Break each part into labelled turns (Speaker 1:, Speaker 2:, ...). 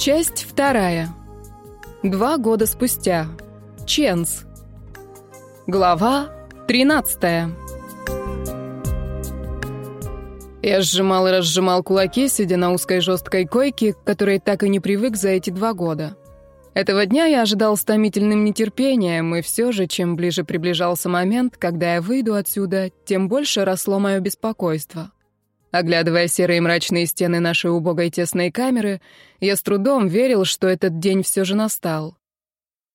Speaker 1: Часть вторая. Два года спустя. Ченс. Глава 13 Я сжимал и разжимал кулаки, сидя на узкой жесткой койке, к которой так и не привык за эти два года. Этого дня я ожидал с томительным нетерпением, и все же, чем ближе приближался момент, когда я выйду отсюда, тем больше росло мое беспокойство. Оглядывая серые мрачные стены нашей убогой тесной камеры, я с трудом верил, что этот день все же настал.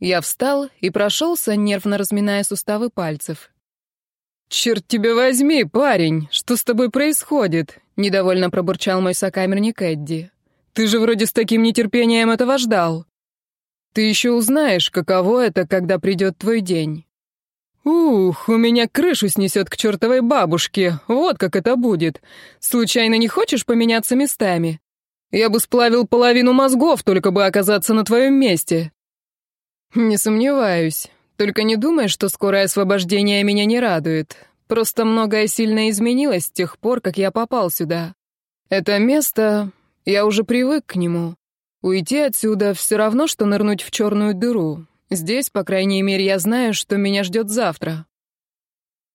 Speaker 1: Я встал и прошелся, нервно разминая суставы пальцев. «Черт тебя возьми, парень! Что с тобой происходит?» — недовольно пробурчал мой сокамерник Эдди. «Ты же вроде с таким нетерпением этого ждал. Ты еще узнаешь, каково это, когда придет твой день». «Ух, у меня крышу снесет к чертовой бабушке, вот как это будет. Случайно не хочешь поменяться местами? Я бы сплавил половину мозгов, только бы оказаться на твоем месте». «Не сомневаюсь. Только не думай, что скорое освобождение меня не радует. Просто многое сильно изменилось с тех пор, как я попал сюда. Это место... Я уже привык к нему. Уйти отсюда все равно, что нырнуть в черную дыру. Здесь, по крайней мере, я знаю, что меня ждет завтра.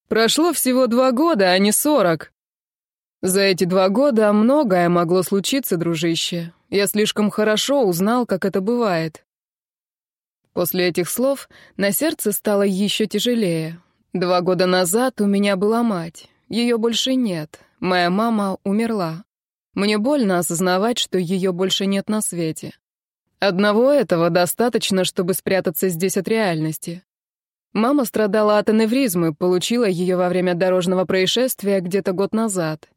Speaker 1: Прошло всего два года, а не сорок. За эти два года многое могло случиться, дружище. Я слишком хорошо узнал, как это бывает. После этих слов на сердце стало еще тяжелее. Два года назад у меня была мать. Ее больше нет. Моя мама умерла. Мне больно осознавать, что ее больше нет на свете. Одного этого достаточно, чтобы спрятаться здесь от реальности. Мама страдала от аневризмы, получила ее во время дорожного происшествия где-то год назад.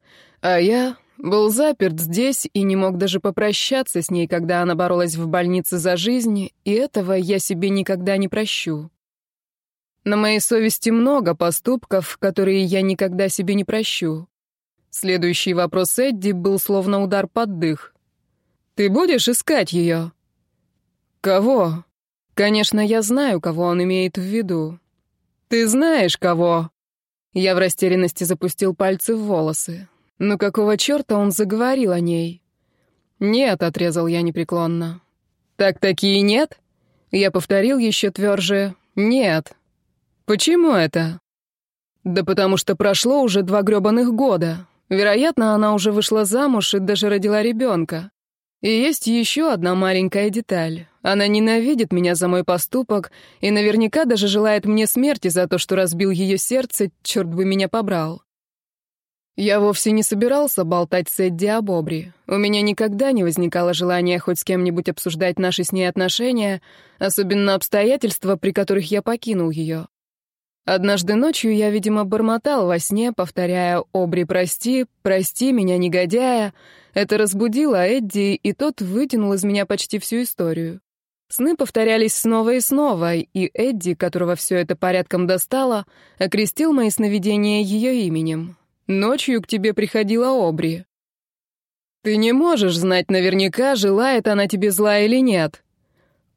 Speaker 1: А я был заперт здесь и не мог даже попрощаться с ней, когда она боролась в больнице за жизнь, и этого я себе никогда не прощу. На моей совести много поступков, которые я никогда себе не прощу. Следующий вопрос Эдди был словно удар под дых. «Ты будешь искать ее?» «Кого?» «Конечно, я знаю, кого он имеет в виду». «Ты знаешь, кого?» Я в растерянности запустил пальцы в волосы. «Ну какого черта он заговорил о ней?» «Нет», — отрезал я непреклонно. «Так такие нет?» Я повторил еще тверже. «Нет». «Почему это?» «Да потому что прошло уже два грёбаных года. Вероятно, она уже вышла замуж и даже родила ребенка. И есть еще одна маленькая деталь. Она ненавидит меня за мой поступок и наверняка даже желает мне смерти за то, что разбил ее сердце, черт бы меня побрал. Я вовсе не собирался болтать с Эдди об Обри. У меня никогда не возникало желания хоть с кем-нибудь обсуждать наши с ней отношения, особенно обстоятельства, при которых я покинул ее. Однажды ночью я, видимо, бормотал во сне, повторяя «Обри, прости, прости меня, негодяя». Это разбудило Эдди, и тот вытянул из меня почти всю историю. Сны повторялись снова и снова, и Эдди, которого все это порядком достало, окрестил мои сновидения ее именем. Ночью к тебе приходила Обри. Ты не можешь знать наверняка, желает она тебе зла или нет.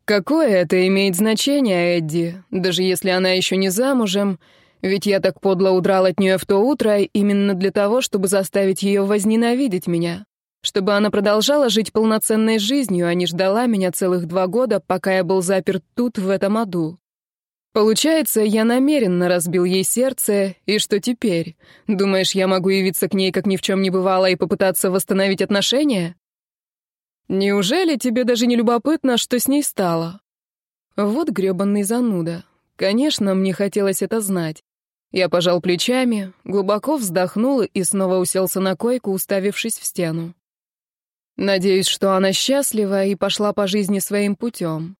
Speaker 1: Какое это имеет значение, Эдди, даже если она еще не замужем, ведь я так подло удрал от нее в то утро именно для того, чтобы заставить ее возненавидеть меня чтобы она продолжала жить полноценной жизнью, а не ждала меня целых два года, пока я был заперт тут, в этом аду. Получается, я намеренно разбил ей сердце, и что теперь? Думаешь, я могу явиться к ней, как ни в чем не бывало, и попытаться восстановить отношения? Неужели тебе даже не любопытно, что с ней стало? Вот гребанный зануда. Конечно, мне хотелось это знать. Я пожал плечами, глубоко вздохнул и снова уселся на койку, уставившись в стену. Надеюсь, что она счастлива и пошла по жизни своим путем.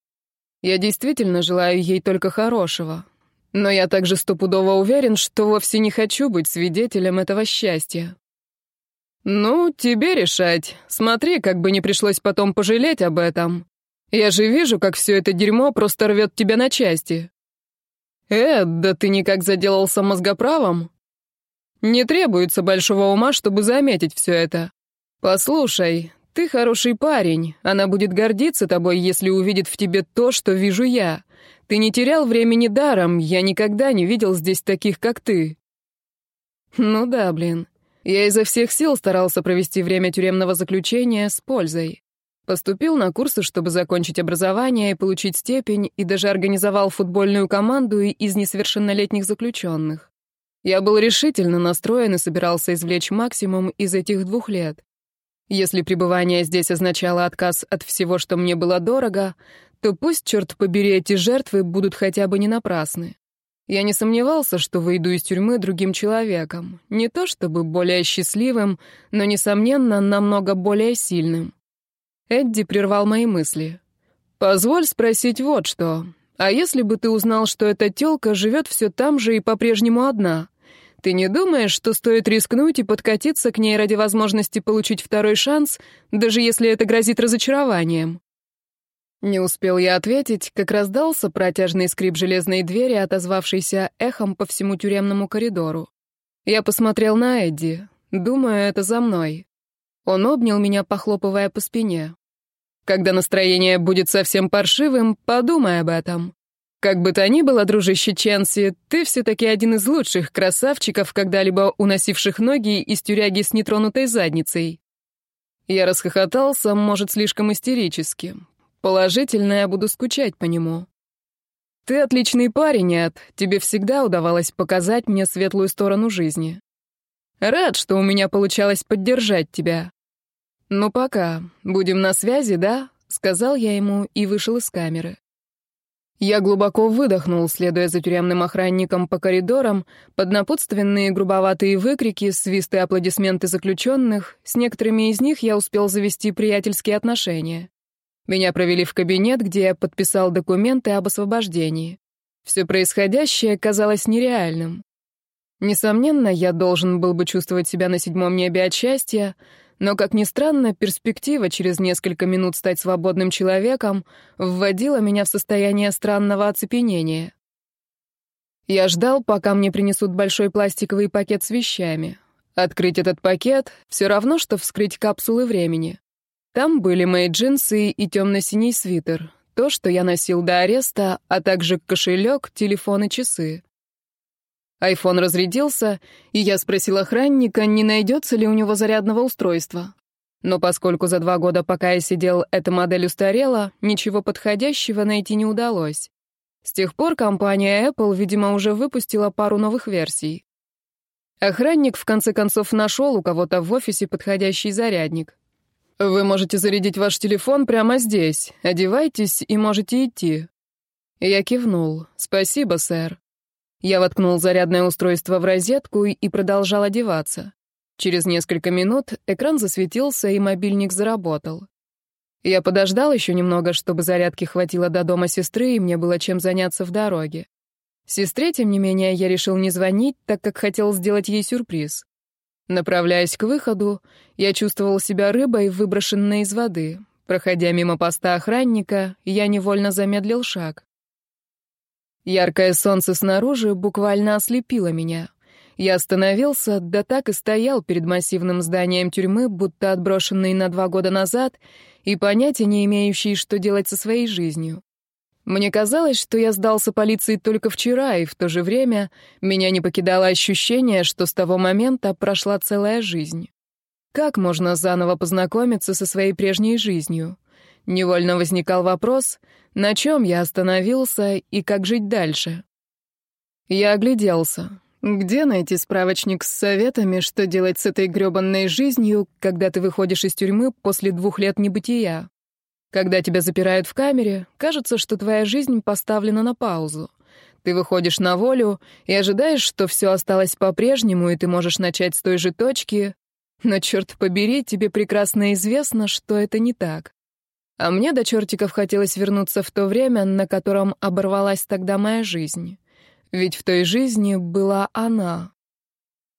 Speaker 1: Я действительно желаю ей только хорошего. Но я также стопудово уверен, что вовсе не хочу быть свидетелем этого счастья. Ну, тебе решать. Смотри, как бы не пришлось потом пожалеть об этом. Я же вижу, как все это дерьмо просто рвет тебя на части. Э, да ты никак заделался мозгоправом. Не требуется большого ума, чтобы заметить все это. Послушай, ты хороший парень. Она будет гордиться тобой, если увидит в тебе то, что вижу я. Ты не терял времени даром. Я никогда не видел здесь таких, как ты. Ну да, блин. Я изо всех сил старался провести время тюремного заключения с пользой. Поступил на курсы, чтобы закончить образование и получить степень, и даже организовал футбольную команду из несовершеннолетних заключенных. Я был решительно настроен и собирался извлечь максимум из этих двух лет. Если пребывание здесь означало отказ от всего, что мне было дорого, то пусть, черт побери, эти жертвы будут хотя бы не напрасны. Я не сомневался, что выйду из тюрьмы другим человеком. Не то чтобы более счастливым, но, несомненно, намного более сильным. Эдди прервал мои мысли. «Позволь спросить вот что. А если бы ты узнал, что эта тёлка живёт всё там же и по-прежнему одна?» Ты не думаешь, что стоит рискнуть и подкатиться к ней ради возможности получить второй шанс, даже если это грозит разочарованием?» Не успел я ответить, как раздался протяжный скрип железной двери, отозвавшийся эхом по всему тюремному коридору. Я посмотрел на Эдди, Думаю, это за мной. Он обнял меня, похлопывая по спине. «Когда настроение будет совсем паршивым, подумай об этом. Как бы то ни было, дружище Ченси, ты все-таки один из лучших красавчиков, когда-либо уносивших ноги из тюряги с нетронутой задницей. Я расхохотался, может, слишком истерически. Положительно, я буду скучать по нему. Ты отличный парень, Эд. Тебе всегда удавалось показать мне светлую сторону жизни. Рад, что у меня получалось поддержать тебя. Ну пока, будем на связи, да? Сказал я ему и вышел из камеры. Я глубоко выдохнул, следуя за тюремным охранником по коридорам, под напутственные грубоватые выкрики, свисты аплодисменты заключенных, с некоторыми из них я успел завести приятельские отношения. Меня провели в кабинет, где я подписал документы об освобождении. Все происходящее казалось нереальным. Несомненно, я должен был бы чувствовать себя на седьмом небе от счастья, но, как ни странно, перспектива через несколько минут стать свободным человеком вводила меня в состояние странного оцепенения. Я ждал, пока мне принесут большой пластиковый пакет с вещами. Открыть этот пакет — все равно, что вскрыть капсулы времени. Там были мои джинсы и темно-синий свитер, то, что я носил до ареста, а также кошелек, телефон и часы. Айфон разрядился, и я спросил охранника, не найдется ли у него зарядного устройства. Но поскольку за два года, пока я сидел, эта модель устарела, ничего подходящего найти не удалось. С тех пор компания Apple, видимо, уже выпустила пару новых версий. Охранник в конце концов нашел у кого-то в офисе подходящий зарядник. «Вы можете зарядить ваш телефон прямо здесь. Одевайтесь и можете идти». Я кивнул. «Спасибо, сэр». Я воткнул зарядное устройство в розетку и продолжал одеваться. Через несколько минут экран засветился, и мобильник заработал. Я подождал еще немного, чтобы зарядки хватило до дома сестры, и мне было чем заняться в дороге. Сестре, тем не менее, я решил не звонить, так как хотел сделать ей сюрприз. Направляясь к выходу, я чувствовал себя рыбой, выброшенной из воды. Проходя мимо поста охранника, я невольно замедлил шаг. Яркое солнце снаружи буквально ослепило меня. Я остановился, да так и стоял перед массивным зданием тюрьмы, будто отброшенный на два года назад, и понятия не имеющий, что делать со своей жизнью. Мне казалось, что я сдался полиции только вчера, и в то же время меня не покидало ощущение, что с того момента прошла целая жизнь. Как можно заново познакомиться со своей прежней жизнью? Невольно возникал вопрос, на чем я остановился и как жить дальше. Я огляделся. Где найти справочник с советами, что делать с этой грёбанной жизнью, когда ты выходишь из тюрьмы после двух лет небытия? Когда тебя запирают в камере, кажется, что твоя жизнь поставлена на паузу. Ты выходишь на волю и ожидаешь, что все осталось по-прежнему, и ты можешь начать с той же точки. Но, черт побери, тебе прекрасно известно, что это не так. А мне до чертиков хотелось вернуться в то время, на котором оборвалась тогда моя жизнь. Ведь в той жизни была она.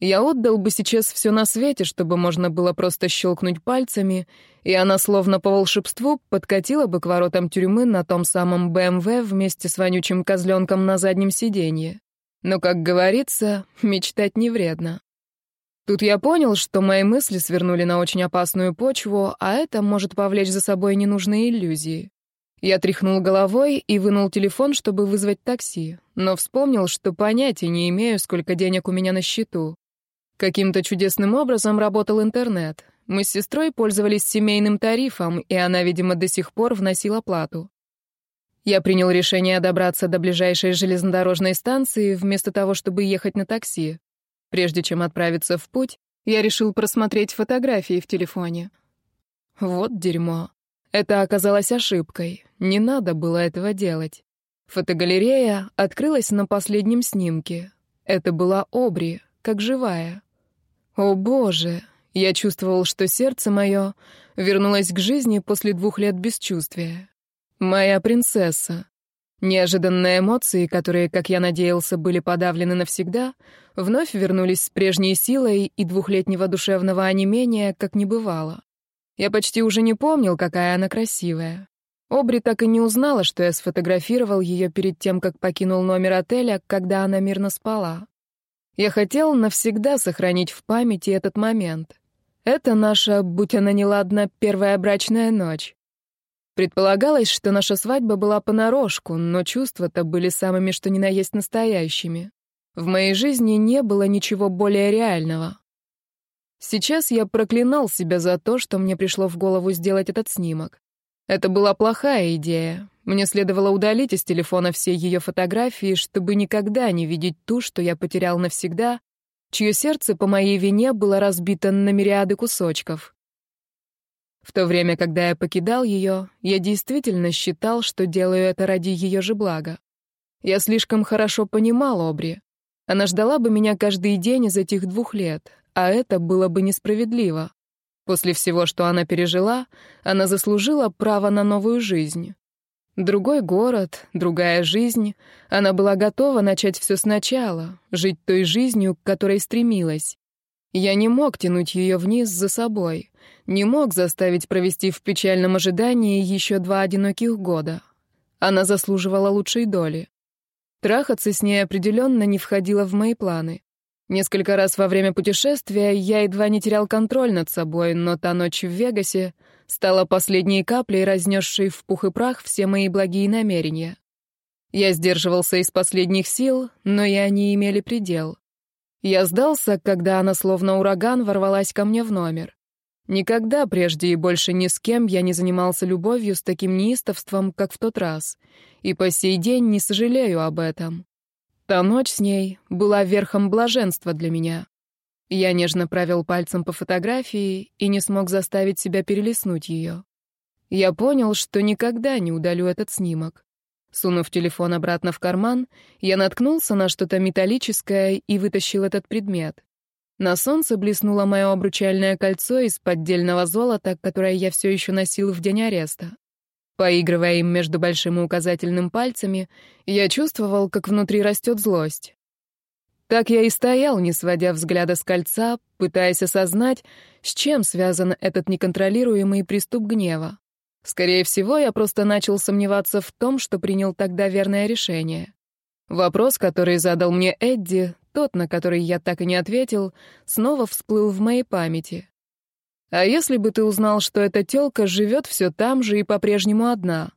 Speaker 1: Я отдал бы сейчас все на свете, чтобы можно было просто щелкнуть пальцами, и она словно по волшебству подкатила бы к воротам тюрьмы на том самом БМВ эм вместе с вонючим козленком на заднем сиденье. Но, как говорится, мечтать не вредно. Тут я понял, что мои мысли свернули на очень опасную почву, а это может повлечь за собой ненужные иллюзии. Я тряхнул головой и вынул телефон, чтобы вызвать такси, но вспомнил, что понятия не имею, сколько денег у меня на счету. Каким-то чудесным образом работал интернет. Мы с сестрой пользовались семейным тарифом, и она, видимо, до сих пор вносила плату. Я принял решение добраться до ближайшей железнодорожной станции вместо того, чтобы ехать на такси. Прежде чем отправиться в путь, я решил просмотреть фотографии в телефоне. Вот дерьмо. Это оказалось ошибкой. Не надо было этого делать. Фотогалерея открылась на последнем снимке. Это была Обри, как живая. О боже, я чувствовал, что сердце мое вернулось к жизни после двух лет бесчувствия. Моя принцесса, Неожиданные эмоции, которые, как я надеялся, были подавлены навсегда, вновь вернулись с прежней силой и двухлетнего душевного онемения, как не бывало. Я почти уже не помнил, какая она красивая. Обри так и не узнала, что я сфотографировал ее перед тем, как покинул номер отеля, когда она мирно спала. Я хотел навсегда сохранить в памяти этот момент. Это наша, будь она неладна, первая брачная ночь. Предполагалось, что наша свадьба была понарошку, но чувства-то были самыми что ни на есть настоящими. В моей жизни не было ничего более реального. Сейчас я проклинал себя за то, что мне пришло в голову сделать этот снимок. Это была плохая идея. Мне следовало удалить из телефона все ее фотографии, чтобы никогда не видеть ту, что я потерял навсегда, чье сердце по моей вине было разбито на мириады кусочков. В то время, когда я покидал ее, я действительно считал, что делаю это ради ее же блага. Я слишком хорошо понимал Обри. Она ждала бы меня каждый день из этих двух лет, а это было бы несправедливо. После всего, что она пережила, она заслужила право на новую жизнь. Другой город, другая жизнь. Она была готова начать все сначала, жить той жизнью, к которой стремилась. Я не мог тянуть ее вниз за собой, не мог заставить провести в печальном ожидании еще два одиноких года. Она заслуживала лучшей доли. Трахаться с ней определенно не входило в мои планы. Несколько раз во время путешествия я едва не терял контроль над собой, но та ночь в Вегасе стала последней каплей, разнесшей в пух и прах все мои благие намерения. Я сдерживался из последних сил, но и они имели предел. Я сдался, когда она словно ураган ворвалась ко мне в номер. Никогда прежде и больше ни с кем я не занимался любовью с таким неистовством, как в тот раз, и по сей день не сожалею об этом. Та ночь с ней была верхом блаженства для меня. Я нежно провел пальцем по фотографии и не смог заставить себя перелистнуть ее. Я понял, что никогда не удалю этот снимок. Сунув телефон обратно в карман, я наткнулся на что-то металлическое и вытащил этот предмет. На солнце блеснуло мое обручальное кольцо из поддельного золота, которое я все еще носил в день ареста. Поигрывая им между большим и указательным пальцами, я чувствовал, как внутри растет злость. Так я и стоял, не сводя взгляда с кольца, пытаясь осознать, с чем связан этот неконтролируемый приступ гнева. Скорее всего, я просто начал сомневаться в том, что принял тогда верное решение. Вопрос, который задал мне Эдди, тот, на который я так и не ответил, снова всплыл в моей памяти. А если бы ты узнал, что эта тёлка живёт всё там же и по-прежнему одна?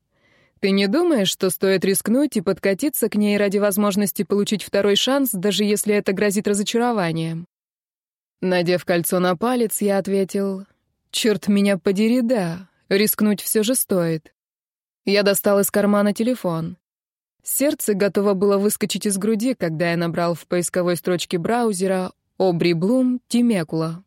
Speaker 1: Ты не думаешь, что стоит рискнуть и подкатиться к ней ради возможности получить второй шанс, даже если это грозит разочарованием? Надев кольцо на палец, я ответил, «Чёрт меня подери, да, Рискнуть все же стоит. Я достал из кармана телефон. Сердце готово было выскочить из груди, когда я набрал в поисковой строчке браузера «Обри Блум Тимекула».